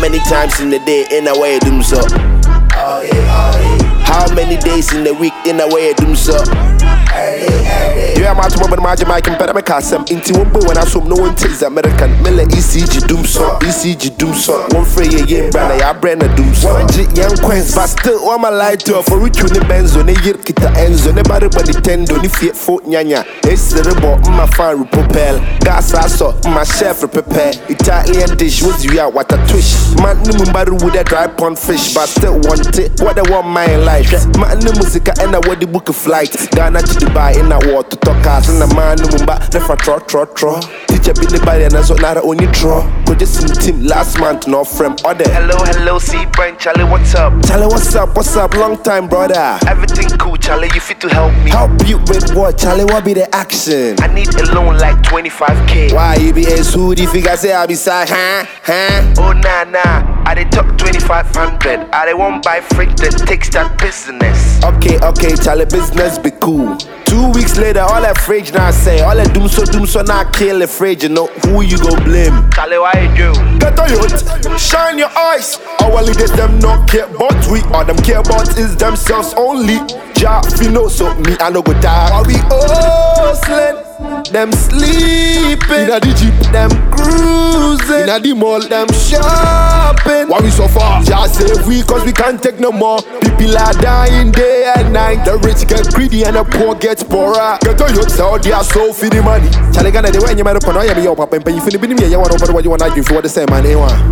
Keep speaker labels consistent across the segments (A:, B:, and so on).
A: Many times in the day in a way you do so? How many days in the week in a way you do so?
B: I'm out to my mic and better make us some into one boy when I saw no one takes American. Miller ECG doom so. ECG doom so. One free a yen brand I brand a doom so young queens but still one my light to for which you the benzo ne yir kita enzo. Ne bari body tendo ni fiat fo nyanya it's the rebo mm, my fan propel. Gas aso mm, my chef prepare. Italian dish was you out what a twish man no mumbaru with a dry pond fish but still want it. What I want my life. Man no music and I want the book of flight. Ghana to Dubai in that water talk ass and a man no mumba tro tro tro teacher be the body and that's what not only draw. Go just in team last month no friend order
A: Hello, hello, C Brain Charlie, what's up?
B: Charlie what's up what's up? Long time brother.
A: Everything cool, Charlie, you fit to help me.
B: help you with what Charlie? What be the action?
A: I need a loan like 25k.
B: why you be a hoodie figure say I be side huh? Huh?
A: Oh nah nah, I dey talk 2500. I dey want buy fridge that takes that business.
B: Okay, okay, Charlie, business be cool. Two weeks later, all that fridge now say, all that doom so doom so now kill the fridge, you know who you go blame?
A: Charlie, why you do?
B: Get a youth, shine your eyes. Our leaders them not care but we, all them care about is themselves only. Ja, you know, so me I no go die. Are we all hustling? Them sleeping in the jeep, them cruising in the mall, them shopping. Why we so far? Just save we cause we can't take no more. People are dying day and night. The rich get greedy and the poor get poorer. Get on your sell their so for the money. Charlie Gana, the way you put on your papa and you finish being you want over what you want to do for the same man.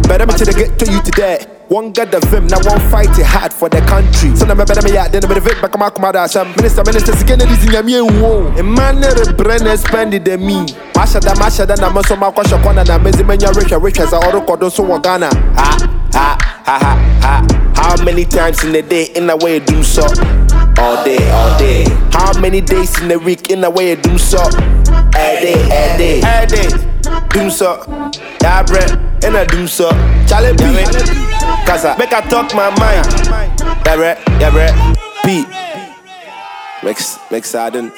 B: Better me to get to you today. One got the vim, now one fight it hard for the country. So me better me out, then better vim back my commander. Some minister, minister, again, it is in your mean womb. A man, a brain, spend it than me. Masha da masha da na maso ma kwasha kwana na mezi menya rich rich as a oro kodo so wagana.
A: Ha ha ha ha ha. How many times in a day in a way do so? All day, all day. How many days in a week in a way do so? Every day, every day, every day. Do so. Yeah, bread, and I do so. Charlie B. I talk my mind. Yeah, bread, yeah, bread. P. Mix, mix, I didn't.